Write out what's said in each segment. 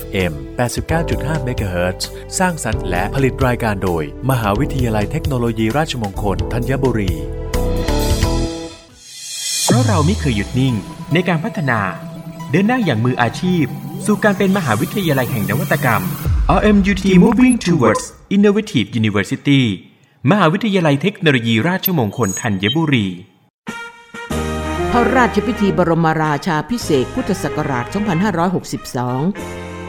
FM 89.5 MHz สร้างสรรค์และผลิตรายการโดย มหาวิทยาลัยเทคโนโลยีราชมงคลธัญบุรี เพราะเราไม่เคยหยุดนิ่งในการพัฒนา เดินหน้าอย่างมืออาชีพ สู่การเป็นมหาวิทยาลัยแห่งนวัตกรรม RMUT Moving Towards Innovative University มหาวิทยาลัยเทคโนโลยีราชมงคลธัญบุรีพระราชพิธีบรมราชาพิเศษพุทธศักราช 2562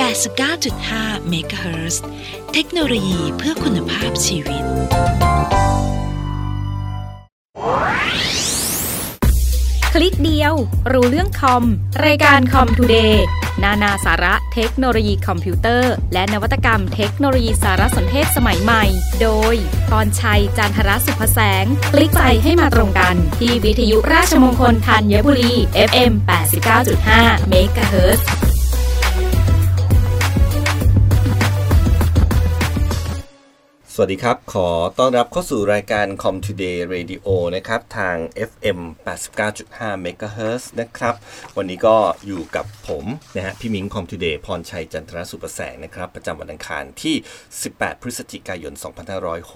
89.5 MHz เฮิร์เทคโนโลยีเพื่อคุณภาพชีวิต คลิกเดียว รู้เรื่องคอม รายการ Com Today นานาสาระเทคโนโลยีคอมพิวเตอร์ และนวัตกรรมเทคโนโลยีสารสนเทศสมัยใหม่ โดยพรชัย จันทรสุภแสง คลิกไปให้มาตรงกัน ที่วิทยุราชมงคลธัญบุรี FM 89.5 MHz ส สวัสดีครับ ขอต้อนรับเข้าสู่รายการ Com Today Radio นะครับ ทาง FM 89.5 MHz นะครับ วันนี้ก็อยู่กับผมนะฮะ พี่มิง Com Today พรชัย จันทรสุประแสงนะครับ ประจำวันอังคารที่ 18 พฤศจิกายน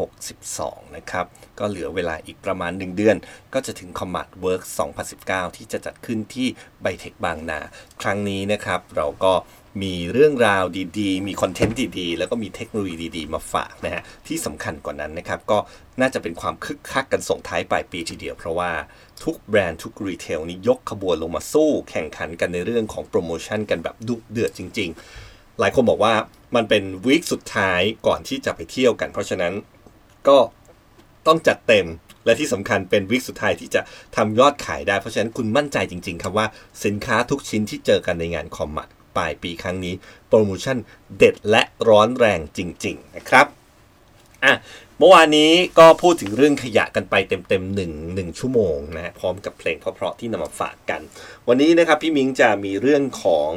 2562 นะครับ ก็เหลือเวลาอีกประมาณ 1 เดือน ก็จะถึง Commart Work 2019 ที่จะจัดขึ้นที่ไบเทคบางนา ครั้งนี้นะครับ เราก็ มีเรื่องราวดีๆ มีคอนเทนต์ดีๆ แล้วก็มีเทคโนโลยีดีๆ มาฝากนะฮะ ที่สำคัญกว่านั้นนะครับ ก็น่าจะเป็นความคึกคักกันส่งท้ายปลายปีทีเดียว เพราะว่าทุกแบรนด์ทุก retail นี่ยกขบวนลงมาสู้ แข่งขันกันในเรื่องของโปรโมชั่นกันแบบดุเดือดจริง ๆ หลายคนบอกว่ามันเป็นวีคสุดท้ายก่อนที่จะไปเที่ยวกัน เพราะฉะนั้นก็ต้องจัดเต็มและที่สำคัญเป็นวิกสุดท้ายที่จะทำยอดขายได้ เพราะฉะนั้นคุณมั่นใจจริง ๆ ครับว่าสินค้าทุกชิ้นที่เจอกันในงานคอมมัด ปลายปีครั้งนี้ โปรโมชั่นเด็ดและร้อนแรงจริง ๆ นะครับอะเมื่อวานนี้ก็พูดถึงเรื่องขยะกันไปเต็มๆหนึ่งหนึ่งชั่วโมงนะฮะพร้อมกับเพลงเพราะๆที่นำมาฝากกัน วันนี้นะครับพี่มิงจะมีเรื่องของ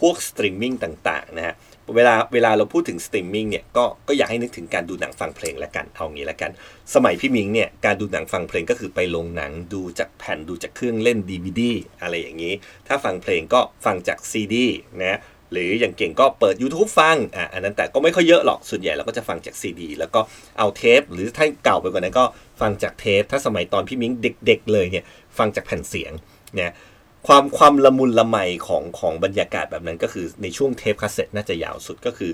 พวกสตรีมมิ่งต่างๆนะฮะ เวลาเวลาเราพูดถึงสตรีมมิ่งเนี่ยก็ก็อยากให้นึกถึงการดูหนังฟังเพลงละกันเอางี้ละกัน สมัยพี่มิงเนี่ยการดูหนังฟังเพลงก็คือไปโรงหนังดูจากแผ่นดูจากเครื่องเล่น DVD อะไรอย่างนี้ ถ้าฟังเพลงก็ฟังจาก CD นะหรืออย่างเก่งก็เปิด YouTube ฟังอะอันนั้นแต่ก็ไม่ค่อยเยอะหรอกส่วนใหญ่เราก็จะฟังจาก CD แล้วก็เอาเทป หรือถ้าเก่าไปกว่านั้นก็ฟังจากเทป ถ้าสมัยตอนพี่มิงเด็ก ๆ เลยเนี่ยฟังจากแผ่นเสียงเนี่ย ความความละมุนละไมของของบรรยากาศแบบนั้นก็คือในช่วงเทปคาสเซ็ตน่าจะยาวสุดก็คือ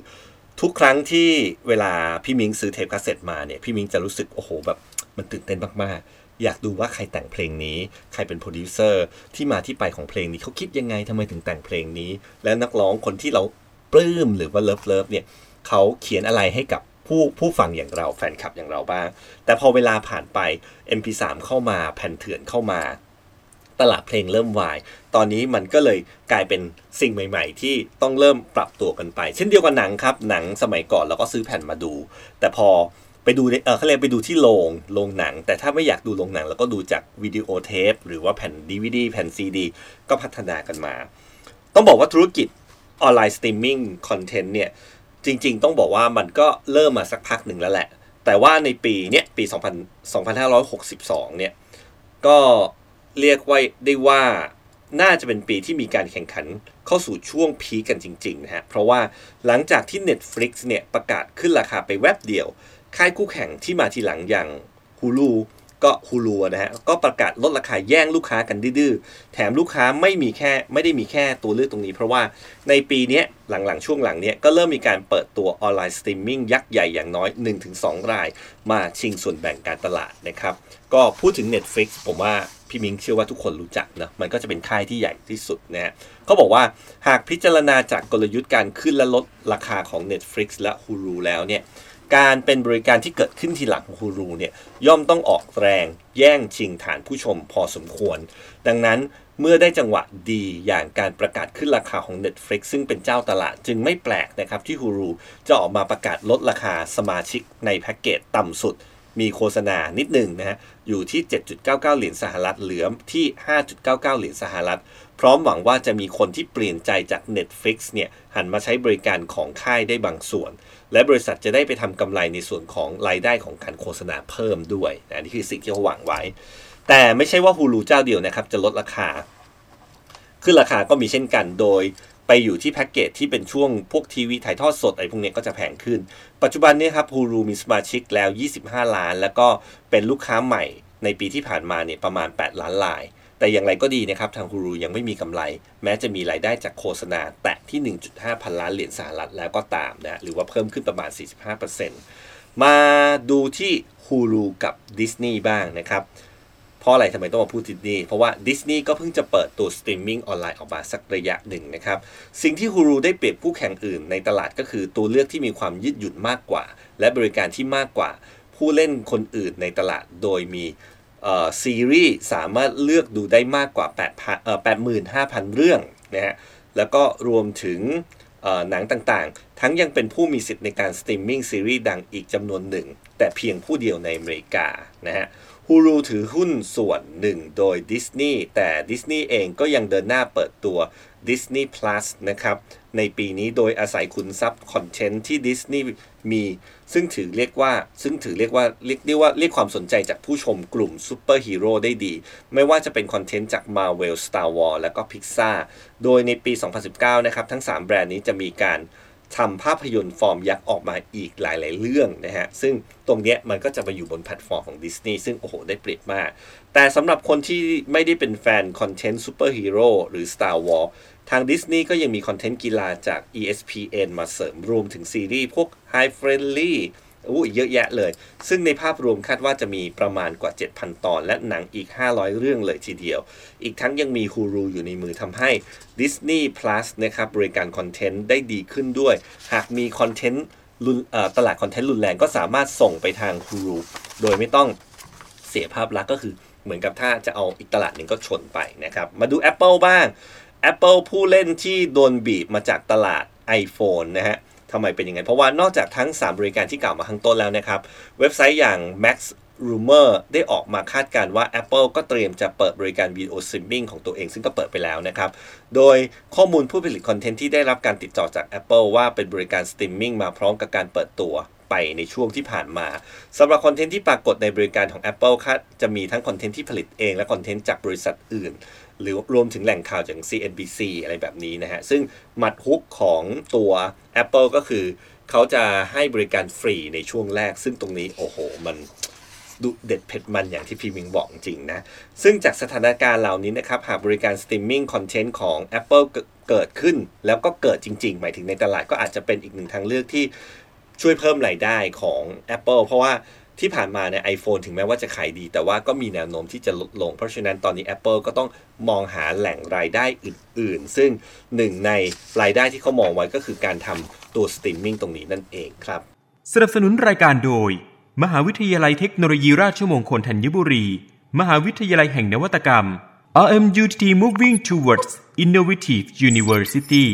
ทุกครั้งที่เวลาพี่มิงซื้อเทปคาสเซ็ตมาเนี่ยพี่มิงจะรู้สึกโอ้โหแบบมันตื่นเต้นมากๆ อยากดูว่าใครแต่งเพลงนี้ ใครเป็นโปรดิวเซอร์ที่มาที่ไปของเพลงนี้เขาคิดยังไงทำไมถึงแต่งเพลงนี้ และนักร้องคนที่เราปลื้มหรือว่า love love เนี่ยเขาเขียนอะไรให้กับผู้ผู้ฟังอย่างเราแฟนคลับอย่างเราบ้าง แต่พอเวลาผ่านไป MP3 เข้ามาแผ่นเถื่อนเข้ามา ตลาดเพลงเริ่มวาย ตอนนี้มันก็เลยกลายเป็นสิ่งใหม่ ๆ ที่ต้องเริ่มปรับตัวกันไป เช่นเดียวกับหนังครับ หนังสมัยก่อนเราก็ซื้อแผ่นมาดู แต่พอไปดูเออเขาเรียกไปดูที่โรงโรงหนัง แต่ถ้าไม่อยากดูโรงหนังเราก็ดูจากวิดีโอเทปหรือว่าแผ่น DVD แผ่น CD ก็พัฒนากันมา ต้องบอกว่าธุรกิจ online streaming content เนี่ยจริง ๆ ต้องบอกว่ามันก็เริ่มมาสักพักหนึ่งแล้วแหละ แต่ว่าในปีเนี้ยปี 2000 2562 เนี่ยก็ เรียกว่าได้ว่าน่าจะเป็นปีที่มีการแข่งขันเข้าสู่ช่วง peak กันจริงๆนะฮะ เพราะว่าหลังจากที่ Netflix เนี่ยประกาศขึ้นราคาไปแวบเดียว ค่ายคู่แข่งที่มาทีหลังอย่าง Hulu ก็ Hulu นะฮะก็ประกาศลดราคาแย่งลูกค้ากันดื้อแถมลูกค้าไม่มีแค่ไม่ได้มีแค่ตัวเลือกตรงนี้ เพราะว่าในปีนี้หลังๆ ช่วงหลังเนี้ยก็เริ่มมีการเปิดตัว online streaming ยักษ์ใหญ่อย่างน้อย 1-2 ราย มาชิงส่วนแบ่งการตลาดนะครับ ก็พูดถึง Netflix ผมว่าพี่มิงเชื่อว่าทุกคนรู้จักนะมันก็จะเป็นค่ายที่ใหญ่ที่สุดนะฮะเขาบอกว่าหากพิจารณาจากกลยุทธ์การขึ้นและลดราคาของ Netflix และ Hulu แล้วเนี่ย การเป็นบริการที่เกิดขึ้นทีหลังของ Hulu เนี่ยย่อมต้องออกแรงแย่งชิงฐานผู้ชมพอสมควร ดังนั้นเมื่อได้จังหวะดีอย่างการประกาศขึ้นราคาของ Netflix ซึ่งเป็นเจ้าตลาดจึงไม่แปลกนะครับที่ฮูรูจะออกมาประกาศลดราคาสมาชิกในแพ็กเกจต่ำสุด มีโฆษณานิดหนึ่งนะฮะอยู่ที่ 7.99 เหรียญสหรัฐเหลือที่ 5.99 เหรียญสหรัฐ พร้อมหวังว่าจะมีคนที่เปลี่ยนใจจาก Netflix เนี่ยหันมาใช้บริการของค่ายได้บางส่วน และบริษัทจะได้ไปทำกำไรในส่วนของรายได้ของการโฆษณาเพิ่มด้วยนะนี่คือสิ่งที่เขาหวังไว้ แต่ไม่ใช่ว่าฮูลูเจ้าเดียวนะครับ จะลดราคา ขึ้นราคาก็มีเช่นกันโดยไปอยู่ที่แพ็กเกจที่เป็นช่วงพวกทีวีถ่ายทอดสดอะไรพวกนี้ก็จะแพงขึ้น ปัจจุบันนี้ครับฮูรูมีสมาชิกแล้ว 25 ล้าน แล้วก็เป็นลูกค้าใหม่ในปีที่ผ่านมาเนี่ยประมาณ 8 ล้านลาย แต่อย่างไรก็ดีนะครับทางฮูรูยังไม่มีกำไร แม้จะมีรายได้จากโฆษณาแตะที่ 1.5 พันล้านเหรียญสหรัฐแล้วก็ตามนะหรือว่าเพิ่มขึ้นประมาณ 45%มาดูที่ Hulu กับดิสนีย์บ้างนะครับเพราะอะไรทำไมต้องมาพูดดิสนีย์เพราะว่าดิสนีย์ก็เพิ่งจะเปิดตัวสตรีมมิ่งออนไลน์ออกมาสักระยะหนึ่งนะครับสิ่งที่ Hulu ได้เปรียบผู้แข่งอื่นในตลาดก็คือตัวเลือกที่มีความยืดหยุ่นมากกว่า และบริการที่มากกว่าผู้เล่นคนอื่นในตลาดโดยมี ซีรีส์สามารถเลือกดูได้มากกว่า8 85,000 เรื่องนะฮะแล้วก็รวมถึงหนังต่างๆ ทั้งยังเป็นผู้มีสิทธิ์ในการสตรีมมิ่งซีรีส์ดังอีกจำนวนหนึ่ง แต่เพียงผู้เดียวในอเมริกานะฮะ Hulu ถือหุ้นส่วนหนึ่งโดย Disney แต่ Disney เองก็ยังเดินหน้าเปิดตัว Disney Plus นะครับ ในปีนี้โดยอาศัยขุมทรัพย์คอนเทนต์ที่ Disney มี ซึ่งถือเรียกว่าซึ่งถือเรียกว่าเรียกเรียกว่าเรียกความสนใจจากผู้ชมกลุ่มซูเปอร์ฮีโร่ได้ดี ไม่ว่าจะเป็นคอนเทนต์จาก Marvel Star Wars และก็ Pixar โดยในปี 2019 นะครับ ทั้ง 3 แบรนด์นี้จะมีการทำภาพยนตร์ฟอร์มยักษ์ออกมาอีกหลาย ๆ เรื่องนะฮะ ซึ่งตรงเนี้ยมันก็จะมาอยู่บนแพลตฟอร์มของดิสนีย์ซึ่งโอ้โห ได้เปรียบมาก แต่สำหรับคนที่ไม่ได้เป็นแฟนคอนเทนต์ซูเปอร์ฮีโร่หรือ Star Wars ทางดิสนีย์ก็ยังมีคอนเทนต์กีฬาจาก ESPN มาเสริมรวมถึงซีรีส์พวก High Fidelity อู้เยอะแยะเลย ซึ่งในภาพรวมคาดว่าจะมีประมาณกว่า 7,000 ตอน และหนังอีก 500 เรื่องเลยทีเดียว อีกทั้งยังมี Hulu อยู่ในมือทำให้ Disney Plus นะครับบริการคอนเทนต์ได้ดีขึ้นด้วย หากมีคอนเทนต์ตลาดคอนเทนต์รุนแรงก็สามารถส่งไปทาง Hulu โดยไม่ต้องเสียภาพลักษณ์ก็คือเหมือนกับถ้าจะเอาอีกตลาดหนึ่งก็ชนไปนะครับ มาดู Apple บ้าง Apple ผู้เล่นที่โดนบีบมาจากตลาด iPhone นะฮะทำไมเป็นยังไงเพราะว่านอกจากทั้ง 3 บริการที่กล่าวมาข้างต้นแล้วนะครับ เว็บไซต์อย่าง MacRumors ได้ออกมาคาดการณ์ว่า Apple ก็เตรียมจะเปิดบริการวิดีโอสตรีมมิ่งของตัวเองซึ่งก็เปิดไปแล้วนะครับ โดยข้อมูลผู้ผลิตคอนเทนต์ที่ได้รับการติดต่อจาก Apple ว่าเป็นบริการสตรีมมิ่งมาพร้อมกับการเปิดตัวไปในช่วงที่ผ่านมาสำหรับคอนเทนต์ที่ปรากฏในบริการของ Apple คาดจะมีทั้งคอนเทนต์ที่ผลิตเองและคอนเทนต์จากบริษัทอื่น หรือรวมถึงแหล่งข่าวจาก CNBC อะไรแบบนี้นะฮะ ซึ่งหมัดฮุกของตัว Apple ก็คือ เขาจะให้บริการฟรีในช่วงแรก ซึ่งตรงนี้โอ้โห มันดุเด็ดเผ็ดมันอย่างที่พี่มิงบอกจริงนะ ซึ่งจากสถานการณ์เหล่านี้นะครับ หากบริการสตรีมมิ่งคอนเทนต์ของ Apple เกิดขึ้น แล้วก็เกิดจริง ๆ หมายถึงในตลาดก็อาจจะเป็นอีกหนึ่งทางเลือกที่ช่วยเพิ่มรายได้ของ Apple เพราะว่า ที่ผ่านมาใน iPhone ถึงแม้ว่าจะขายดี แต่ว่าก็มีแนวโน้มที่จะลดลง เพราะฉะนั้นตอนนี้ Apple ก็ต้องมองหาแหล่งรายได้อื่น ๆ ซึ่งหนึ่งในรายได้ที่เขามองไว้ก็คือการทำตัวสตรีมมิ่งตรงนี้นั่นเองครับ สนับสนุนรายการโดย มหาวิทยาลัยเทคโนโลยีราชมงคลธัญบุรี มหาวิทยาลัยแห่งนวัตกรรม RMUTT Moving Towards Innovative University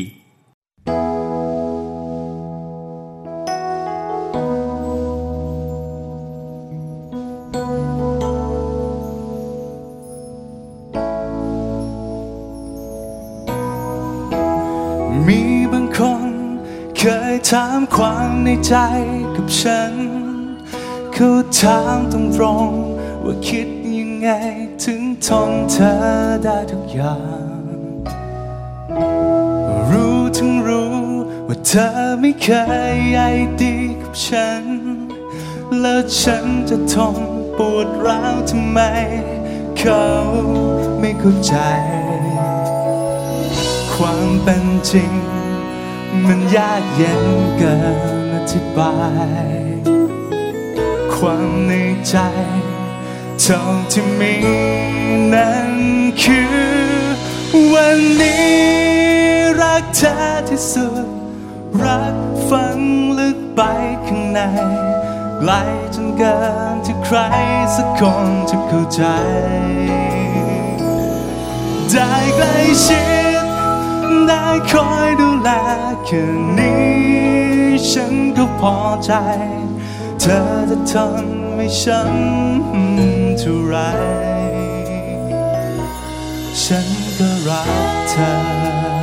ความในใจกับฉัน เขาถามตรงตรงๆว่าคิดยังไงถึงทนเธอได้ทุกอย่าง รู้ทั้งรู้ว่าเธอไม่เคยใยดีกับฉัน แล้วฉันจะทนปวดร้าวทำไม เขาไม่เข้าใจ ความเป็นจริง มันยากเย็นเกินอธิบาย ความในใจเท่าที่มีนั้นคือ วันนี้รักเธอที่สุด รักฝังลึกไปข้างในไกลจนเกินที่ใครสักคนจะเข้าใจ ได้ใกล้ชิด ได้คอยดูแลแค่นี้ฉันก็พอใจ เธอจะทำให้ฉันเท่าไร ฉันก็รักเธอ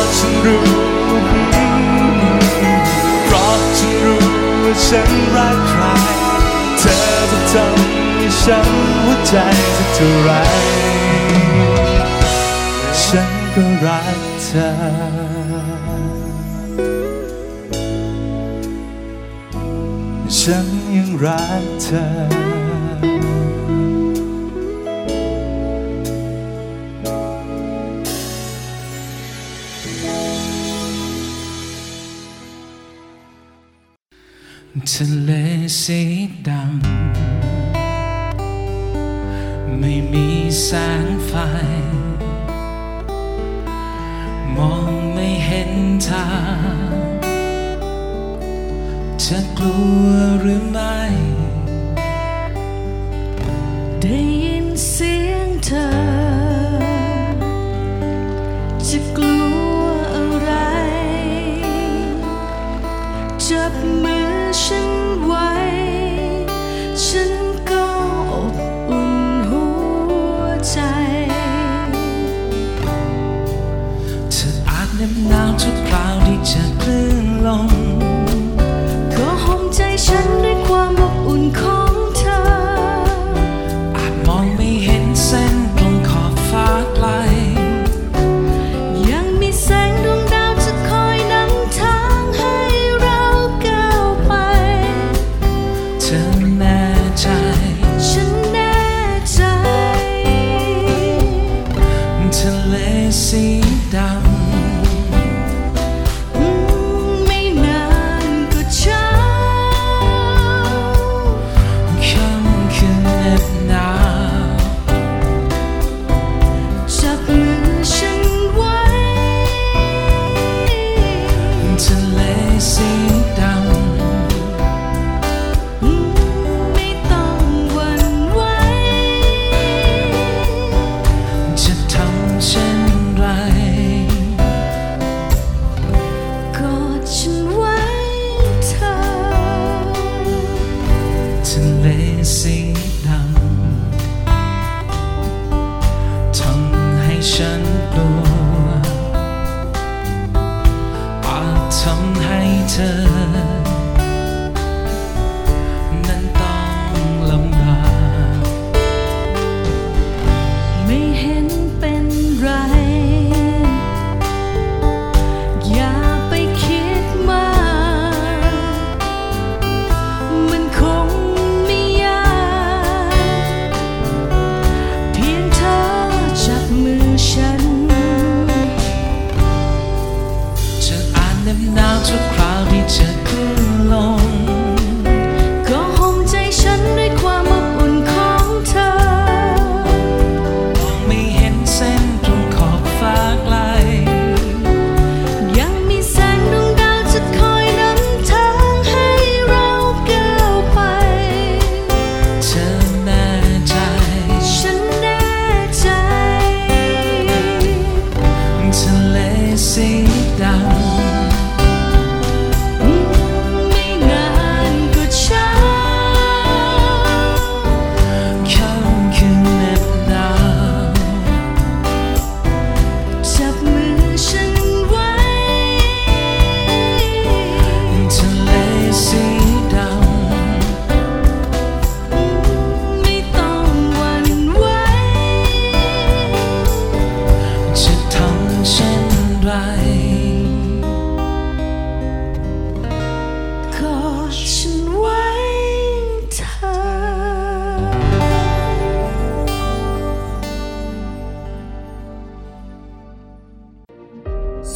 ราะฉันรู้เพราะฉันรู้ว่าฉันรักใคร เธอจะทำให้ฉันหัวใจสักเท่าไรฉันก็รักเธอฉันยังรักเธอ ทะเลสีดำไม่มีแสงไฟ มองไม่เห็นทางจะกลัวหรือไม่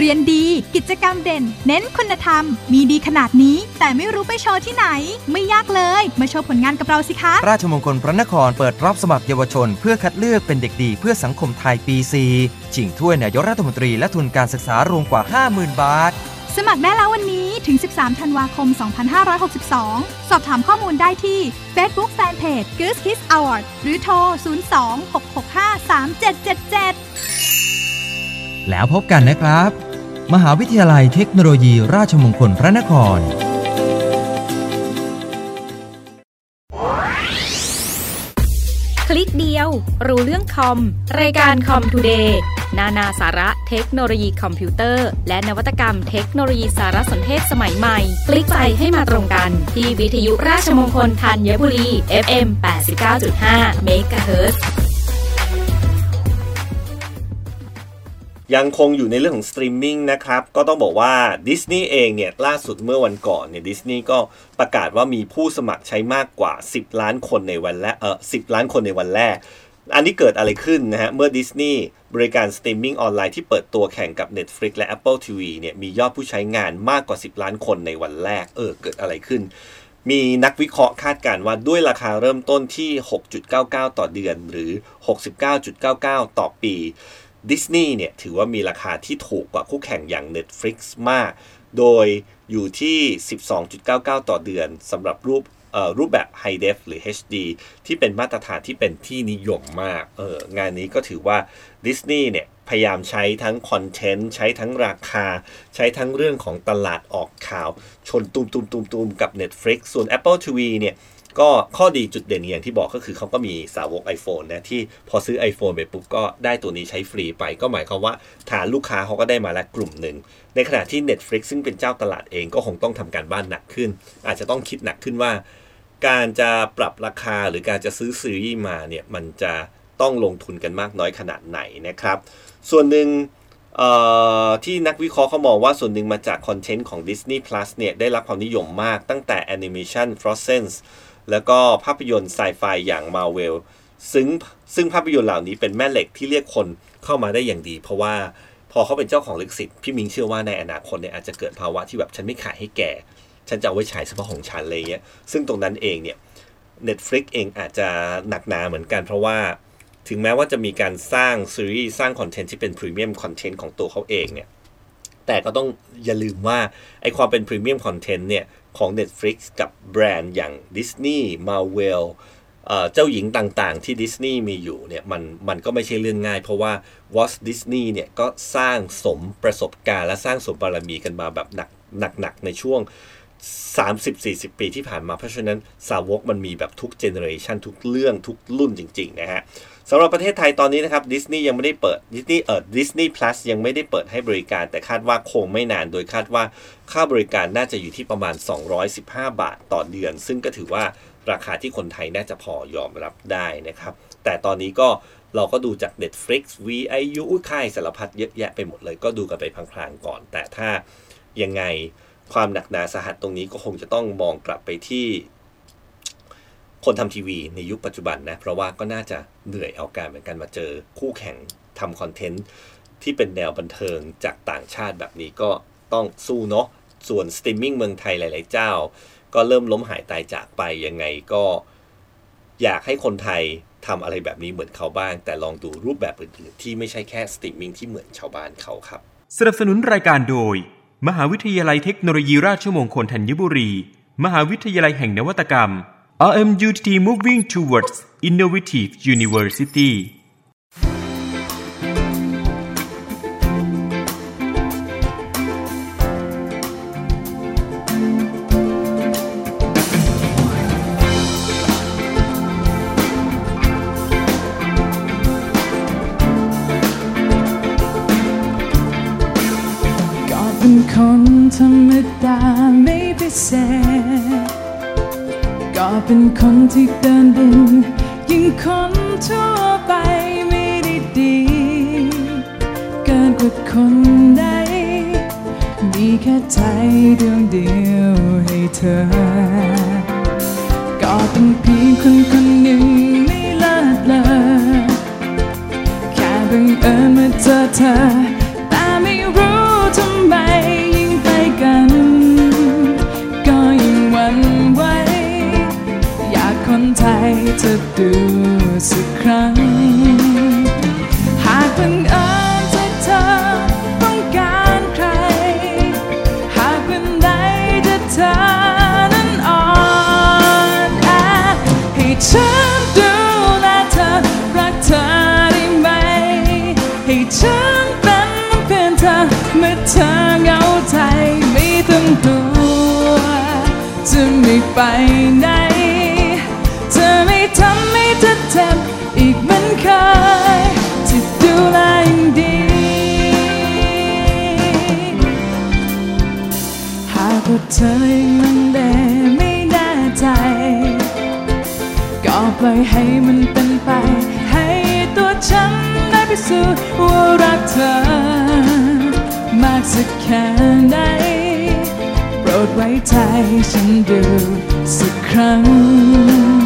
เรียนดี กิจกรรมเด่น เน้นคุณธรรม มีดีขนาดนี้ แต่ไม่รู้ไปโชว์ที่ไหน ไม่ยากเลย มาโชว์ผลงานกับเราสิคะ ราชมงคลพระนครเปิดรับสมัครเยาวชน เพื่อคัดเลือกเป็นเด็กดีเพื่อสังคมไทยปี 4 ชิงถ้วยนายกรัฐมนตรีและทุนการศึกษารวมกว่า 50,000 บาท สมัครได้แล้ววันนี้ถึง 13 ธันวาคม 2562 สอบถามข้อมูลได้ที่ Facebook Fanpage Goose Kids Award หรือโทร 02-665-3777 แล้วพบกันนะครับ มหาวิทยาลัยเทคโนโลยีราชมงคลพระนคร คลิกเดียว รู้เรื่องคอม รายการคอมทูเดย์นานาสาระเทคโนโลยีคอมพิวเตอร์ และนวัตกรรมเทคโนโลยีสารสนเทศสมัยใหม่ คลิกไปให้มาตรงกัน ที่วิทยุราชมงคลธัญบุรี FM 89.5 MHz ยังคงอยู่ในเรื่องของสตรีมมิ่งนะครับ ก็ต้องบอกว่าดิสนีย์เองเนี่ยล่าสุดเมื่อวันก่อนเนี่ยดิสนีย์ก็ประกาศว่ามีผู้สมัครใช้มากกว่า 10 ล้านคนในวันแรกเออ10ล้านคนในวันแรก อันนี้เกิดอะไรขึ้นนะฮะ เมื่อดิสนีย์บริการสตรีมมิ่งออนไลน์ที่เปิดตัวแข่งกับ Netflix และ Apple TV เนี่ยมียอดผู้ใช้งานมากกว่า 10 ล้านคนในวันแรก เออเกิดอะไรขึ้นมีนักวิเคราะห์คาดการณ์ว่าด้วยราคาเริ่มต้นที่ 6.99 ต่อเดือนหรือ 69.99 ต่อปี ดิสนีย์เนี่ยถือว่ามีราคาที่ถูกกว่าคู่แข่งอย่าง Netflix มาก โดยอยู่ที่ 12.99 ต่อเดือนสำหรับรูปรูปแบบ High Def หรือ HD ที่เป็นมาตรฐานที่เป็นที่นิยมมากเอองานนี้ก็ถือว่าดิสนีย์เนี่ยพยายามใช้ทั้งคอนเทนต์ใช้ทั้งราคา ใช้ทั้งเรื่องของตลาดออกข่าว ชนตุมตุมตุมตุมกับ Netflix ส่วน Apple TV เนี่ย ก็ข้อดีจุดเด่นอย่างที่บอกก็คือเขาก็มีสาวก iPhone นะที่พอซื้อ iPhone ไปปุ๊บก็ได้ตัวนี้ใช้ฟรีไป ก็หมายความว่าฐานลูกค้าเขาก็ได้มาแล้วกลุ่มหนึ่ง ในขณะที่ Netflix ซึ่งเป็นเจ้าตลาดเองก็คงต้องทำการบ้านหนักขึ้น อาจจะต้องคิดหนักขึ้นว่า การจะปรับราคาหรือการจะซื้อซีรีส์มาเนี่ยมันจะต้องลงทุนกันมากน้อยขนาดไหนนะครับ ส่วนหนึ่งที่นักวิเคราะห์เขามองว่าส่วนหนึ่งมาจากคอนเทนต์ของ Disney Plus เนี่ยได้รับความนิยมมากตั้งแต่แอนิเมชัน Frozen แล้วก็ภาพยนตร์ไซไฟอย่าง Marvel ซึ่งซึ่งภาพยนตร์เหล่านี้เป็นแม่เหล็กที่เรียกคนเข้ามาได้อย่างดี เพราะว่าพอเขาเป็นเจ้าของลิขสิทธิ์พี่มิงเชื่อว่าในอนาคตเนี่ยอาจจะเกิดภาวะที่แบบฉันไม่ขายให้แกฉันจะเอาไว้ฉายเฉพาะของฉันเลยเงี้ยซึ่งตรงนั้นเองเนี่ย Netflix เองอาจจะหนักหนาเหมือนกัน เพราะว่าถึงแม้ว่าจะมีการสร้างซีรีส์สร้างคอนเทนต์ที่เป็นพรีเมียมคอนเทนต์ของตัวเขาเองเนี่ยแต่ก็ต้องอย่าลืมว่าไอความเป็นพรีเมียมคอนเทนต์เนี่ย ของ Netflix กับแบรนด์อย่าง Disney Marvel เจ้าหญิงต่างๆ ที่ดิสนีย์มีอยู่เนี่ยมันมันก็ไม่ใช่เรื่องง่าย เพราะว่า Walt Disney เนี่ยก็สร้างสมประสบการณ์และสร้างสมบารมีกันมาแบบหนักหนักๆในช่วง 30-40 ปีที่ผ่านมาเพราะฉะนั้นสาวกมันมีแบบทุกเจเนอเรชันทุกเรื่องทุกรุ่นจริง ๆ นะฮะ สำหรับประเทศไทยตอนนี้นะครับดิสนีย์ยังไม่ได้เปิดดิสนีย์เอ่อดิสนีย์พลัสยังไม่ได้เปิดให้บริการ แต่คาดว่าคงไม่นานโดยคาดว่าค่าบริการน่าจะอยู่ที่ประมาณ 215 บาทต่อเดือน ซึ่งก็ถือว่าราคาที่คนไทยน่าจะพอยอมรับได้นะครับ แต่ตอนนี้ก็เราก็ดูจาก Netflix VIU ค่ายสารพัดเยอะแยะไปหมดเลยก็ดูกันไปพลางๆก่อน แต่ถ้ายังไงความหนักหนาสาหัสตรงนี้ก็คงจะต้องมองกลับไปที่ คนทำทีวีในยุคปัจจุบันนะ เพราะว่าก็น่าจะเหนื่อยเอาการเหมือนกันมาเจอคู่แข่งทำคอนเทนต์ที่เป็นแนวบันเทิงจากต่างชาติแบบนี้ก็ต้องสู้เนาะส่วนสตรีมมิ่งเมืองไทยหลาย ๆ เจ้า ก็เริ่มล้มหายตายจากไปยังไงก็อยากให้คนไทยทำอะไรแบบนี้เหมือนเขาบ้าง แต่ลองดูรูปแบบอื่น ๆ ที่ไม่ใช่แค่สตรีมมิ่งที่เหมือนชาวบ้านเขาครับ สนับสนุนรายการโดย มหาวิทยาลัยเทคโนโลยีราชมงคลธัญบุรี มหาวิทยาลัยแห่งนวัตกรรม RMUTT Moving Towards Innovative University ก็เป็นคนธรรมดาไม่พิเศษ ก็ เป็นคนที่เดินดินยิ่งคนทั่วไปไม่ได้ดี เกินกว่าคนใด มีแค่ใจดวงเดียวให้เธอ ก็เป็นเพียงคนคนหนึ่งไม่เลิศเลอแค่บังเอิญมาเจอเธอ แต่ไม่รู้ทำไมยิ่งไปกันากคนไทยจะดูสักครั้ง หากบังเอิญที่เธอต้องการใคร หากวันใดที่เธอนั้นอ่อนแอให้ฉันดูแลเธอรักเธอได้ไหม ให้ฉันเป็นเพื่อนเธอเมื่อเธอเหงาใจไม่ต้องกลัวจะไม่ไปไหน ให้เธอเจ็บอีกเหมือนเคยจะดูแลอย่างดี หากว่าเธอยังลังเลไม่แน่ใจ ก็ปล่อยให้มันเป็นไป ให้ตัวฉันได้พิสูจน์ว่ารักเธอ มากสักแค่ไหนโปรดไว้ใจฉันดูสักครั้ง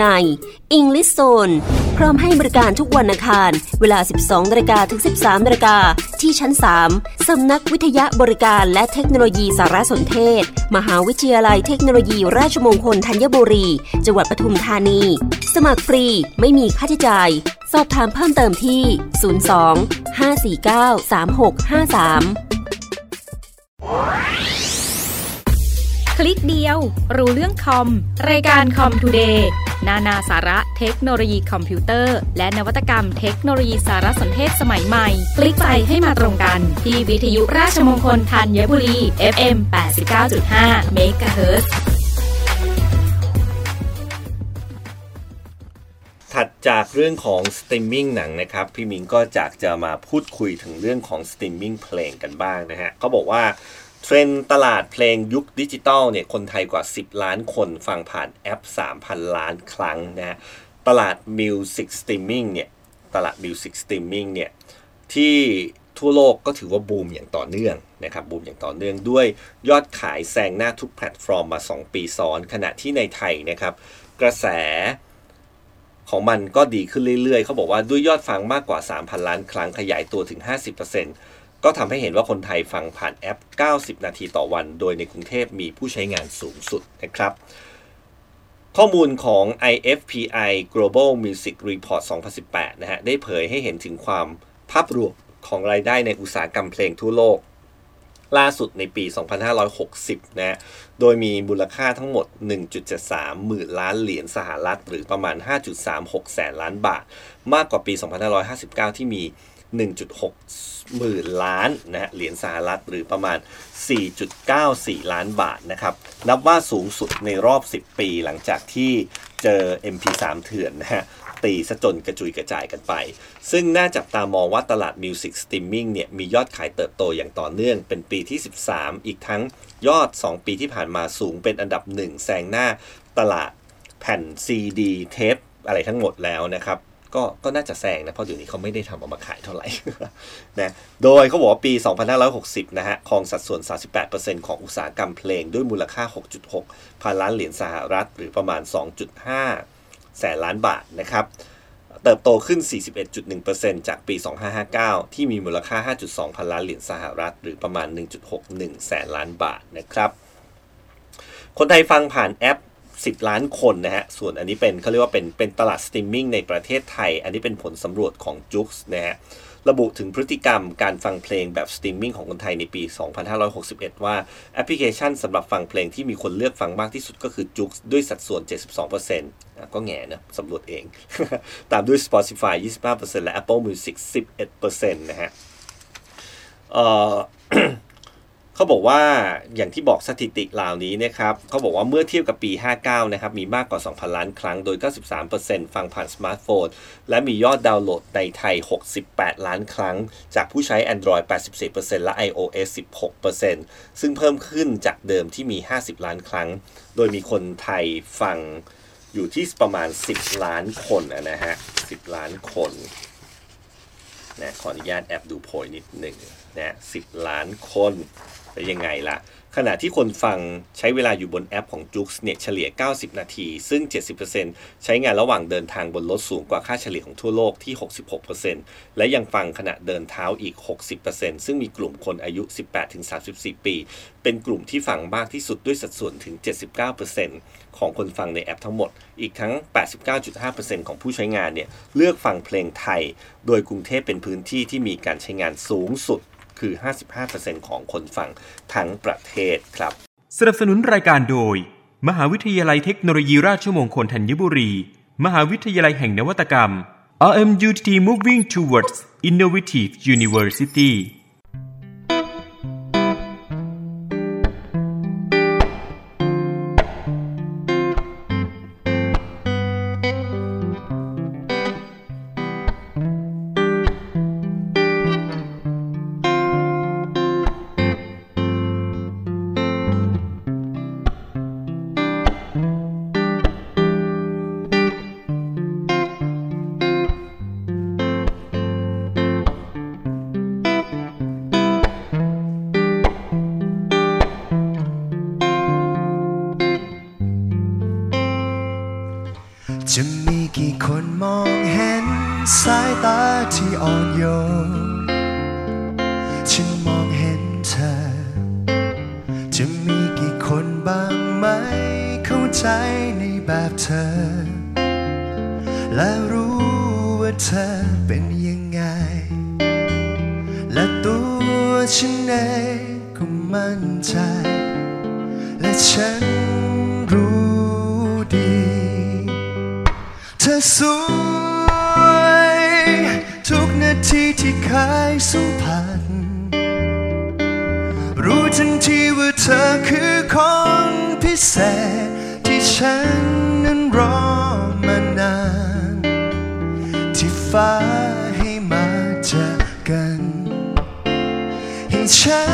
ใน English Zone พร้อมให้บริการทุกวันอังคาร เวลา 12นาฬิกาถึง 13นาฬิกาที่ชั้น 3 สำนักวิทยาบริการและเทคโนโลยีสารสนเทศ มหาวิทยาลัยเทคโนโลยีราชมงคลธัญบุรี จังหวัดปทุมธานี สมัครฟรีไม่มีค่าใช้จ่าย สอบถามเพิ่มเติมที่ 02 549 3653 คลิกเดียว รู้เรื่องคอม รายการคอมทูเดย์นานาสาระเทคโนโลยีคอมพิวเตอร์ และนวัตกรรมเทคโนโลยีสารสนเทศสมัยใหม่ คลิกไปให้มาตรงกัน ที่วิทยุราชมงคลธัญบุรี FM 89.5 MHz ถัดจากเรื่องของสตรีมมิ่งหนังนะครับ พี่มิงก็อยากจะมาพูดคุยถึงเรื่องของสตรีมมิ่งเพลงกันบ้างนะฮะเขาบอกว่า เทรนด์ตลาดเพลงยุคดิจิตอลเนี่ยคนไทยกว่า 10 ล้านคนฟังผ่านแอป 3,000 ล้านครั้งนะฮะตลาดมิวสิกสตรีมมิ่งเนี่ยตลาดมิวสิกสตรีมมิ่งเนี่ยที่ทั่วโลกก็ถือว่าบูมอย่างต่อเนื่องนะครับบูมอย่างต่อเนื่องด้วยยอดขายแซงหน้าทุกแพลตฟอร์มมา 2 ปีซ้อน ขณะที่ในไทยนะครับกระแสของมันก็ดีขึ้นเรื่อยๆ เขาบอกว่าด้วยยอดฟังมากกว่า 3,000 ล้านครั้งขยายตัวถึง 50% ก็ทำให้เห็นว่าคนไทยฟังผ่านแอป 90 นาทีต่อวัน โดยในกรุงเทพมีผู้ใช้งานสูงสุดนะครับ ข้อมูลของ IFPI Global Music Report 2018 นะฮะ ได้เผยให้เห็นถึงความภาพรวมของรายได้ในอุตสาหกรรมเพลงทั่วโลก ล่าสุดในปี 2560 นะฮะโดยมีมูลค่าทั้งหมด 1.73 หมื่นล้านเหรียญสหรัฐ หรือประมาณ 5.36 แสนล้านบาท มากกว่าปี 2559 ที่มี 1.6 หมื่นล้านนะฮะเหรียญสหรัฐหรือประมาณ 4.94 ล้านบาทนะครับ นับว่าสูงสุดในรอบ 10 ปีหลังจากที่เจอ MP3 เถื่อนนะฮะตีซะจนกระจุยกระจายกันไป ซึ่งน่าจับตามองว่าตลาดมิวสิกสตรีมมิ่งเนี่ยมียอดขายเติบโตอย่างต่อเนื่องเป็นปีที่ 13 อีกทั้งยอด 2 ปีที่ผ่านมาสูงเป็นอันดับหนึ่งแซงหน้าตลาดแผ่น CD เทปอะไรทั้งหมดแล้วนะครับ ก็ก็น่าจะแซงนะเพราะเดี๋ยวนี้เขาไม่ได้ทำออกมาขายเท่าไหร่นะโดยเขาบอกว่าปี 2560 นะฮะครองสัดส่วน 38%ของอุตสาหกรรมเพลงด้วยมูลค่า 6.6 พันล้านเหรียญสหรัฐ หรือประมาณ 2.5 แสนล้านบาทนะครับเติบโตขึ้น 41.1%จากปี 2559 ที่มีมูลค่า 5.2 พันล้านเหรียญสหรัฐ หรือประมาณ 1.61 แสนล้านบาทนะครับ คนไทยฟังผ่านแอป 10 ล้านคนนะฮะ ส่วนอันนี้เป็นเขาเรียกว่าเป็นเป็นตลาดสตรีมมิ่งในประเทศไทย อันนี้เป็นผลสำรวจของ JOOX นะฮะ ระบุถึงพฤติกรรมการฟังเพลงแบบสตรีมมิ่งของคนไทยในปี 2561 ว่าแอปพลิเคชันสำหรับฟังเพลงที่มีคนเลือกฟังมากที่สุดก็คือ JOOX ด้วยสัดส่วน 72%นะก็แหงนะสำรวจเอง ตามด้วย Spotify 25%และ Apple Music 11%นะฮะ เขาบอกว่าอย่างที่บอกสถิติเหล่านี้นะครับเขาบอกว่าเมื่อเทียบกับปี 59 นะครับ มีมากกว่า 2,000 ล้านครั้งโดย 93%ฟังผ่านสมาร์ทโฟน และมียอดดาวน์โหลดในไทย 68 ล้านครั้ง จากผู้ใช้ Android 84%และ iOS 16%ซึ่งเพิ่มขึ้นจากเดิมที่มี 50 ล้านครั้ง โดยมีคนไทยฟังอยู่ที่ประมาณ 10 ล้านคนนะฮะ 10 ล้านคนนะขออนุญาตแอปดูโพยนิดหนึ่งนะ10 ล้านคน เป็นยังไงล่ะ ขณะที่คนฟังใช้เวลาอยู่บนแอปของจุกเนี่ยเฉลี่ย 90 นาที ซึ่ง 70%ใช้งานระหว่างเดินทางบนรถสูงกว่าค่าเฉลี่ยของทั่วโลกที่ 66%และยังฟังขณะเดินเท้าอีก 60%ซึ่งมีกลุ่มคนอายุ 18-34 ปี เป็นกลุ่มที่ฟังมากที่สุดด้วยสัดส่วนถึง 79%ของคนฟังในแอปทั้งหมด อีกทั้ง 89.5%ของผู้ใช้งานเนี่ยเลือกฟังเพลงไทย โดยกรุงเทพเป็นพื้นที่ที่มีการใช้งานสูงสุด คือ 55%ของคนฟังทั้งประเทศครับ สนับสนุนรายการโดย มหาวิทยาลัยเทคโนโลยีราชมงคลธัญบุรี มหาวิทยาลัยแห่งนวัตกรรม RMUTT Moving Towards Innovative University ฉันนั้นรอมานาน ที่ฟ้าให้มาเจอกัน ให้ฉัน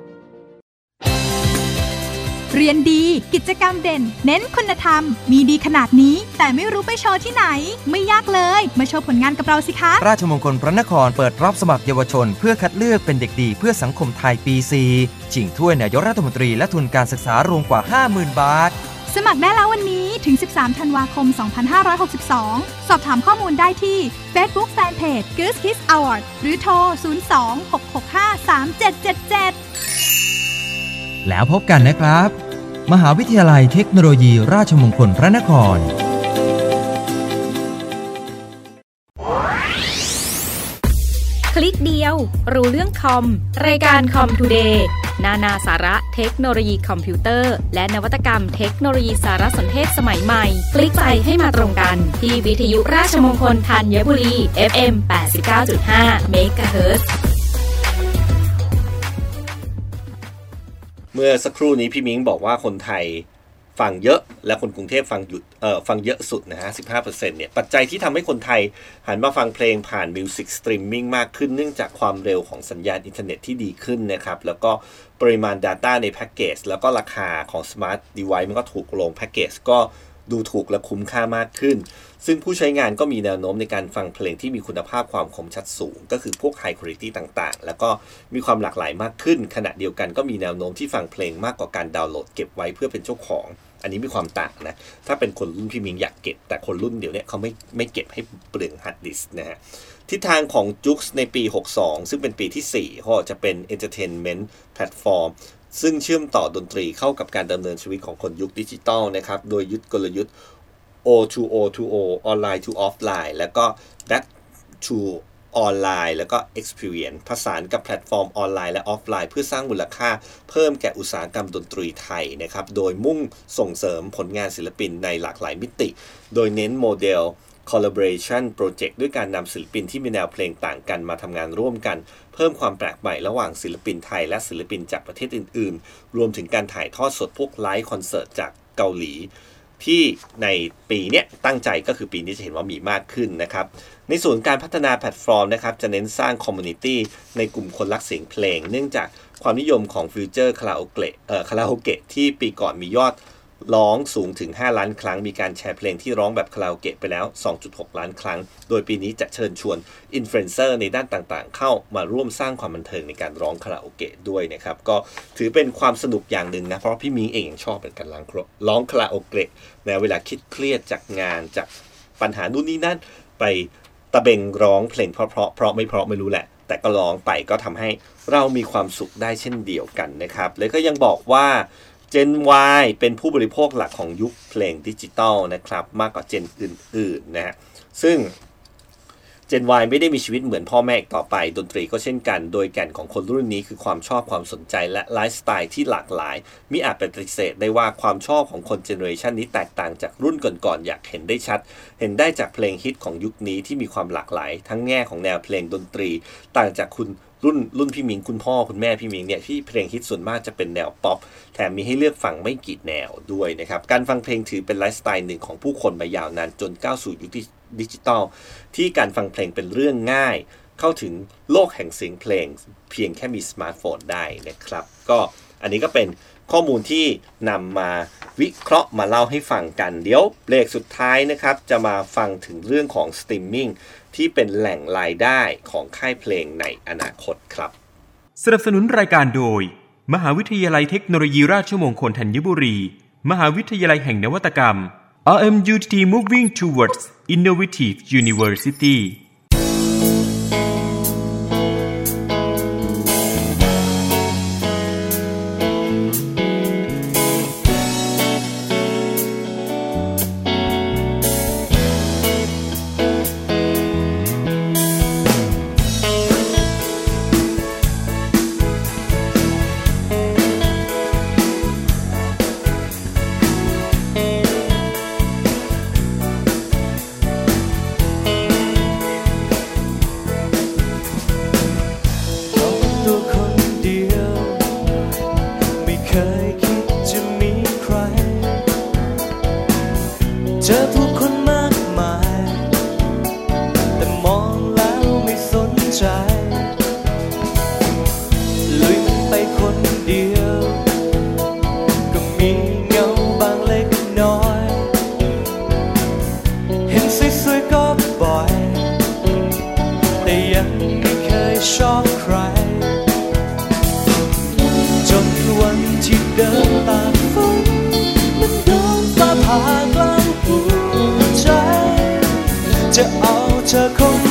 1999 เรียนดีกิจกรรมเด่น เน้นคุณธรรม มีดีขนาดนี้ แต่ไม่รู้ไปโชว์ที่ไหน ไม่ยากเลย มาโชว์ผลงานกับเราสิคะ ราชมงคลพระนครเปิดรับสมัครเยาวชน เพื่อคัดเลือกเป็นเด็กดีเพื่อสังคมไทยปี4ชิงถ้วยนายกรัฐมนตรีและทุนการศึกษารวมกว่า 50,000 บาท สมัครได้แล้ววันนี้ถึง 13 ธันวาคม 2562 สอบถามข้อมูลได้ที่ Facebook Fanpage Goose Kids Award หรือโทร 02-665-3777 แล้วพบกันนะครับ มหาวิทยาลัยเทคโนโลยีราชมงคลพระนครคลิกเดียว รู้เรื่องคอม รายการคอมทูเดย์นานาสาระเทคโนโลยีคอมพิวเตอร์ และนวัตกรรมเทคโนโลยีสารสนเทศสมัยใหม่ คลิกไปให้มาตรงกัน ที่วิทยุราชมงคลธัญบุรี FM 89.5 MHz เมื่อสักครู่นี้พี่มิ้งบอกว่าคนไทยฟังเยอะและคนกรุงเทพฟังหยุดเอ่อฟังเยอะสุดนะฮะ15%เนี่ยปัจจัยที่ทำให้คนไทยหันมาฟังเพลงผ่านมิวสิกสตรีมมิ่งมากขึ้นเนื่องจากความเร็วของสัญญาณอินเทอร์เน็ตที่ดีขึ้นนะครับ แล้วก็ปริมาณ Data ในแพ็กเกจแล้วก็ราคาของ smart device มันก็ถูกลงแพ็กเกจก็ ดูถูกและคุ้มค่ามากขึ้น ซึ่งผู้ใช้งานก็มีแนวโน้มในการฟังเพลงที่มีคุณภาพความคมชัดสูง ก็คือพวก High Quality ต่างๆ แล้วก็มีความหลากหลายมากขึ้น ขณะเดียวกันก็มีแนวโน้มที่ฟังเพลงมากกว่าการดาวน์โหลดเก็บไว้เพื่อเป็นเจ้าของ อันนี้มีความต่างนะ ถ้าเป็นคนรุ่นพี่มิงอยากเก็บ แต่คนรุ่นเดี๋ยวนี้เขาไม่ไม่เก็บให้เปลืองฮาร์ดดิสก์นะฮะทิศทางของ JOOX ในปี 62 ซึ่งเป็นปีที่4ก็จะเป็น Entertainment Platform ซึ่งเชื่อมต่อดนตรีเข้ากับการดำเนินชีวิตของคนยุคดิจิตอลนะครับ โดยยึดกลยุทธ์ O to O to O Online to Offline แล้วก็ Back to ออนไลน์แล้วก็ Experience ผสานกับแพลตฟอร์มออนไลน์และออฟไลน์ เพื่อสร้างมูลค่าเพิ่มแก่อุตสาหกรรมดนตรีไทยนะครับ โดยมุ่งส่งเสริมผลงานศิลปินในหลากหลายมิติ โดยเน้นโมเดล collaboration project ด้วยการนำศิลปินที่มีแนวเพลงต่างกันมาทำงานร่วมกัน เพิ่มความแปลกใหม่ระหว่างศิลปินไทยและศิลปินจากประเทศอื่น ๆ รวมถึงการถ่ายทอดสดพวกไลฟ์คอนเสิร์ตจากเกาหลี ที่ในปีนี้ตั้งใจก็คือปีนี้จะเห็นว่ามีมากขึ้นนะครับ ในส่วนการพัฒนาแพลตฟอร์มนะครับจะเน้นสร้าง community ในกลุ่มคนรักเสียงเพลง เนื่องจากความนิยมของ feature คาราโอเกะคาราโอเกะที่ปีก่อนมียอด ร้องสูงถึง 5 ล้านครั้ง มีการแชร์เพลงที่ร้องแบบคาราโอเกะไปแล้ว 2.6 ล้านครั้ง โดยปีนี้จะเชิญชวนอินฟลูเอนเซอร์ในด้านต่างๆ เข้ามาร่วมสร้างความบันเทิงในการร้องคาราโอเกะด้วยนะครับ ก็ถือเป็นความสนุกอย่างหนึ่งนะ เพราะพี่มีเองยังชอบเป็นการร้องร้องคาราโอเกะนะเวลาคิดเครียดจากงานจากปัญหานู่นนี่นั่นไปตะเบงร้องเพลงเพราะเพราะเพราะไม่เพราะไม่รู้แหละ แต่ก็ร้องไปก็ทำให้เรามีความสุขได้เช่นเดียวกันนะครับ แล้วก็ยังบอกว่า Gen Y เป็นผู้บริโภคหลักของยุคเพลงดิจิตอลนะครับมากกว่าเจนอื่นๆนะฮะซึ่ง Gen Y ไม่ได้มีชีวิตเหมือนพ่อแม่อีกต่อไป ดนตรีก็เช่นกัน โดยแก่นของคนรุ่นนี้คือความชอบความสนใจและไลฟ์สไตล์ที่หลากหลาย มิอาจปฏิเสธได้ว่าความชอบของคนเจเนอเรชันนี้แตกต่างจากรุ่นก่อนๆ อย่างเห็นได้ชัด เห็นได้จากเพลงฮิตของยุคนี้ที่มีความหลากหลาย ทั้งแง่ของแนวเพลงดนตรี ต่างจากคน รุ่นรุ่นพี่มิงคุณพ่อคุณแม่พี่มิงเนี่ยที่เพลงฮิตส่วนมากจะเป็นแนวป๊อปแถมมีให้เลือกฟังไม่กี่แนวด้วยนะครับการฟังเพลงถือเป็นไลฟ์สไตล์หนึ่งของผู้คนมายาวนานจนก้าวสู่ยุคดิจิตอลที่การฟังเพลงเป็นเรื่องง่าย เข้าถึงโลกแห่งเสียงเพลง เพียงแค่มีสมาร์ทโฟนได้นะครับ ก็อันนี้ก็เป็น ข้อมูลที่นำมาวิเคราะห์มาเล่าให้ฟังกัน เดี๋ยวเบรกสุดท้ายนะครับ จะมาฟังถึงเรื่องของสตรีมมิ่งที่เป็นแหล่งรายได้ของค่ายเพลงในอนาคตครับ สนับสนุนรายการโดย มหาวิทยาลัยเทคโนโลยีราชมงคลธัญบุรี มหาวิทยาลัยแห่งนวัตกรรม RMUTT Moving Towards Innovative University เอ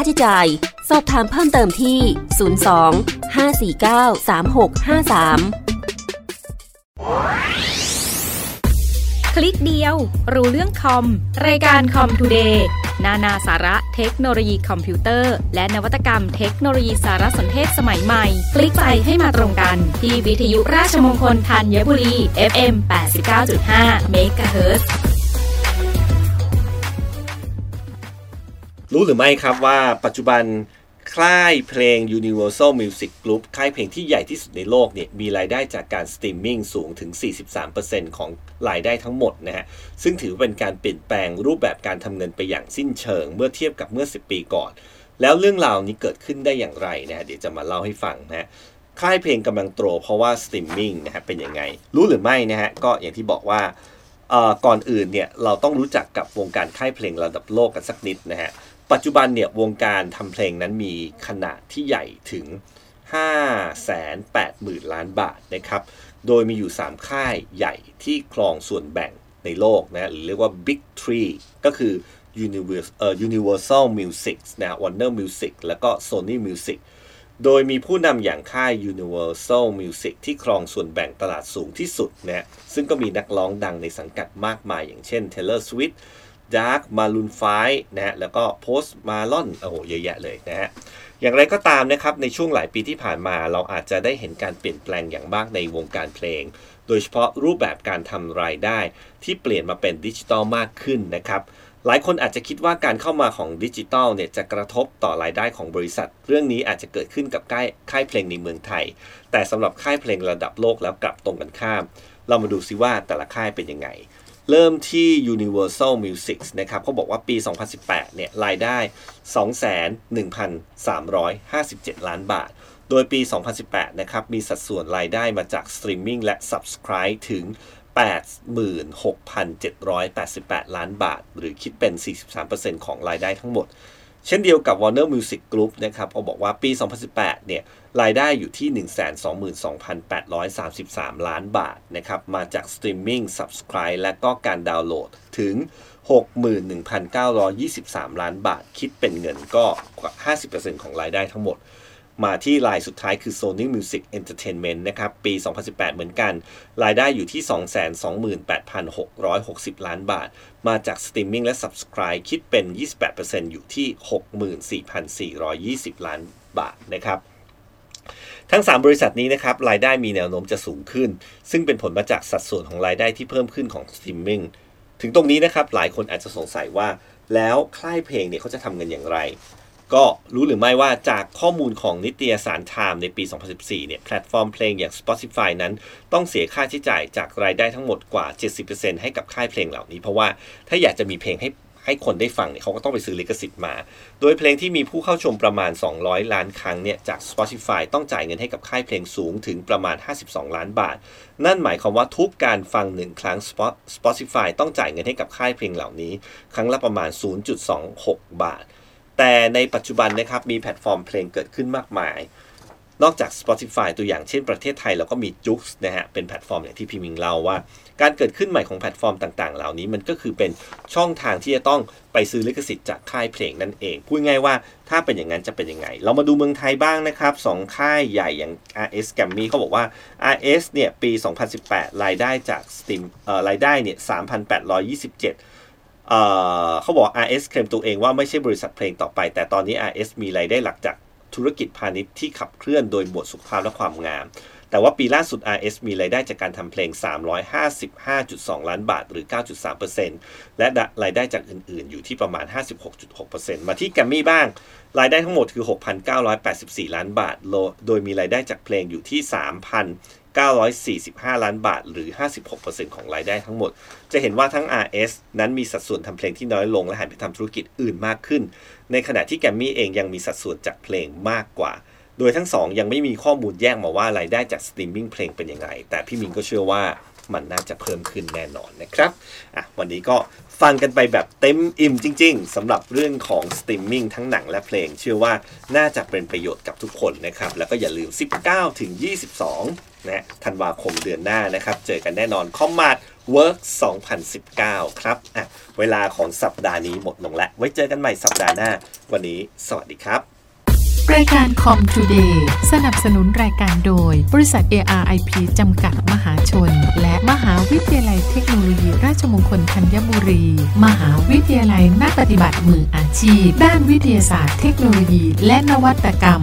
ค่าใช้จ่าย สอบถามเพิ่มเติมที่ 02 549 3653 คลิกเดียว รู้เรื่องคอม รายการคอมทูเดย์นานาสาระเทคโนโลยีคอมพิวเตอร์ และนวัตกรรมเทคโนโลยีสารสนเทศสมัยใหม่ คลิกไปให้มาตรงกัน ที่วิทยุราชมงคลธัญบุรี FM 89.5 MHz รู้หรือไม่ครับว่าปัจจุบันค่ายเพลง Universal Music Group ค่ายเพลงที่ใหญ่ที่สุดในโลกเนี่ยมีรายได้จากการสตรีมมิ่งสูงถึง 43%ของรายได้ทั้งหมดนะฮะ ซึ่งถือเป็นการเปลี่ยนแปลงรูปแบบการทำเงินไปอย่างสิ้นเชิง เมื่อเทียบกับเมื่อ 10 ปีก่อน แล้วเรื่องราวนี้เกิดขึ้นได้อย่างไรนะฮะ เดี๋ยวจะมาเล่าให้ฟังนะฮะค่ายเพลงกำลังโตเพราะว่าสตรีมมิ่งนะฮะเป็นยังไง รู้หรือไม่นะฮะก็อย่างที่บอกว่าก่อนอื่นเนี่ยเราต้องรู้จักกับวงการค่ายเพลงระดับโลกกันสักนิดนะฮะ ปัจจุบันเนี่ยวงการทำเพลงนั้นมีขนาดที่ใหญ่ถึง 580,000 ล้านบาทนะครับ โดยมีอยู่ 3 ค่ายใหญ่ที่ครองส่วนแบ่งในโลกนะหรือเรียกว่า Big Three ก็คือ Universal, uh, Universal Music นะ Warner Music แล้วก็ Sony Music โดยมีผู้นำอย่างค่าย Universal Music ที่ครองส่วนแบ่งตลาดสูงที่สุดนะซึ่งก็มีนักร้องดังในสังกัดมากมายอย่างเช่น Taylor Swift Drake Maroon 5นะฮะแล้วก็ Post Malone โอ้โหเยอะแยะเลยนะฮะอย่างไรก็ตามนะครับในช่วงหลายปีที่ผ่านมา เราอาจจะได้เห็นการเปลี่ยนแปลงอย่างมากในวงการเพลง โดยเฉพาะรูปแบบการทำรายได้ ที่เปลี่ยนมาเป็นดิจิตอลมากขึ้นนะครับหลายคนอาจจะคิดว่าการเข้ามาของดิจิตอลเนี่ยจะกระทบต่อรายได้ของบริษัท เรื่องนี้อาจจะเกิดขึ้นกับค่ายค่ายเพลงในเมืองไทย แต่สำหรับค่ายเพลงระดับโลกแล้วกลับตรงกันข้าม เรามาดูซิว่าแต่ละค่ายเป็นยังไง เริ่มที่ Universal Music นะครับเขาบอกว่าปี 2018 เนี่ย รายได้ 21,357 ล้านบาท โดยปี 2018 นะครับ มีสัดส่วนรายได้มาจากสตรีมมิ่งและ Subscribe ถึง 86,788 ล้านบาท หรือคิดเป็น 43%ของรายได้ทั้งหมด เช่นเดียวกับ Warner Music Group นะครับเขาบอกว่าปี 2018 เนี่ย รายได้อยู่ที่ 122,833 ล้านบาทนะครับมาจากสตรีมมิ่ง Subscribe และก็การดาวน์โหลดถึง 61,923 ล้านบาท คิดเป็นเงินก็กว่า 50%ของรายได้ทั้งหมด มาที่รายสุดท้ายคือ Sony Music Entertainment นะครับ ปี 2018 เหมือนกัน รายได้อยู่ที่ 228,660 ล้านบาท มาจากสตรีมมิ่งและ Subscribe คิดเป็น 28%อยู่ที่ 64,420 ล้านบาทนะครับ ทั้ง 3 บริษัทนี้นะครับรายได้มีแนวโน้มจะสูงขึ้น ซึ่งเป็นผลมาจากสัดส่วนของรายได้ที่เพิ่มขึ้นของสตรีมมิ่งถึงตรงนี้นะครับหลายคนอาจจะสงสัยว่าแล้วค่ายเพลงเนี่ยเขาจะทำเงินอย่างไร ก็รู้หรือไม่ว่าจากข้อมูลของนิตยสารไทม์ในปี 2014 เนี่ยแพลตฟอร์มเพลงอย่าง Spotify นั้น ต้องเสียค่าใช้จ่ายจากรายได้ทั้งหมดกว่า 70%ให้กับค่ายเพลงเหล่านี้ เพราะว่าถ้าอยากจะมีเพลงให้ ให้คนได้ฟังเนี่ยเขาก็ต้องไปซื้อลิขสิทธิ์มา โดยเพลงที่มีผู้เข้าชมประมาณ 200 ล้านครั้งเนี่ยจาก Spotify ต้องจ่ายเงินให้กับค่ายเพลงสูงถึงประมาณ 52 ล้านบาท นั่นหมายความว่าทุกการฟังหนึ่งครั้ง Spotify ต้องจ่ายเงินให้กับค่ายเพลงเหล่านี้ ครั้งละประมาณ 0.26 บาท แต่ในปัจจุบันนะครับมีแพลตฟอร์มเพลงเกิดขึ้นมากมาย นอกจาก Spotify ตัวอย่างเช่นประเทศไทยเราก็มี JOOX นะฮะ เป็นแพลตฟอร์มอย่างที่พี่มิงเล่าว่า การเกิดขึ้นใหม่ของแพลตฟอร์มต่างๆ เหล่านี้มันก็คือเป็นช่องทางที่จะต้องไปซื้อลิขสิทธิ์จากค่ายเพลงนั่นเอง พูดง่ายว่าถ้าเป็นอย่างนั้นจะเป็นยังไง เรามาดูเมืองไทยบ้างนะครับ 2 ค่ายใหญ่อย่าง RS g a m m y เขาบอกว่า RS เนี่ยปี 2018 รายได้จาก Stream เอ่อรายได้เนี่ย3,827เขาบอก RS เคลมตัวเองว่าไม่ใช่บริษัทเพลงต่อไป แต่ตอนนี้ RS มีรายได้หลักจาก ธุรกิจพาณิชย์ที่ขับเคลื่อนโดยบทสุขภาพและความงาม แต่ว่าปีล่าสุด RS มีรายได้จากการทำเพลง 355.2 ล้านบาทหรือ 9.3%และรายได้จากอื่นๆ อยู่ที่ประมาณ 56.6%มาที่แกมมี่บ้าง รายได้ทั้งหมดคือ 6,984 ล้านบาท โดยมีรายได้จากเพลงอยู่ที่3,000 945 ล้านบาท หรือ 56%ของรายได้ทั้งหมด จะเห็นว่าทั้ง RS นั้นมีสัดส่วนทำเพลงที่น้อยลงและหันไปทำธุรกิจอื่นมากขึ้น ในขณะที่แกมมี่เองยังมีสัดส่วนจากเพลงมากกว่า โดยทั้งสองยังไม่มีข้อมูลแยกมาว่ารายได้จากสตรีมมิ่งเพลงเป็นยังไง แต่พี่มิงก็เชื่อว่ามันน่าจะเพิ่มขึ้นแน่นอนนะครับอะวันนี้ก็ฟังกันไปแบบเต็มอิ่มจริง ๆสำหรับเรื่องของสตรีมมิ่งทั้งหนังและเพลง เชื่อว่าน่าจะเป็นประโยชน์กับทุกคนนะครับ แล้วก็อย่าลืม 19ถึง22 นะธันวาคมเดือนหน้านะครับ เจอกันแน่นอน Commart Work 2019 ครับอะเวลาของสัปดาห์นี้หมดลงแล้ว ไว้เจอกันใหม่สัปดาห์หน้า วันนี้สวัสดีครับรายการ COMTODAY สนับสนุนรายการโดย บริษัท ARIP จำกัดมหาชน และมหาวิทยาลัยเทคโนโลยี ราชมงคลธัญบุรี มหาวิทยาลัยนักปฏิบัติมืออาชีพ ด้านวิทยาศาสตร์เทคโนโลยี และนวัตกรรม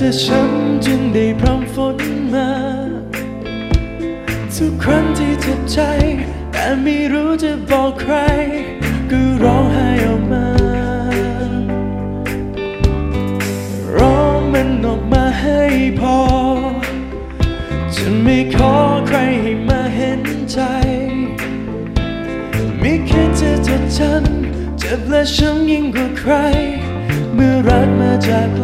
ำอาจะช้ำจึงได้พรำฝนมา ทุกครั้งที่เจ็บใจ แต่ไม่รู้จะบอกใคร ก็ร้องไห้ออกมา ร้องมันออกมาให้พอจะไม่ขอใครให้มาเห็นใจ ไม่คิดจะจดจำเจ็บและช้ำยิ่งกว่าใคร เมื่อรักมาจาก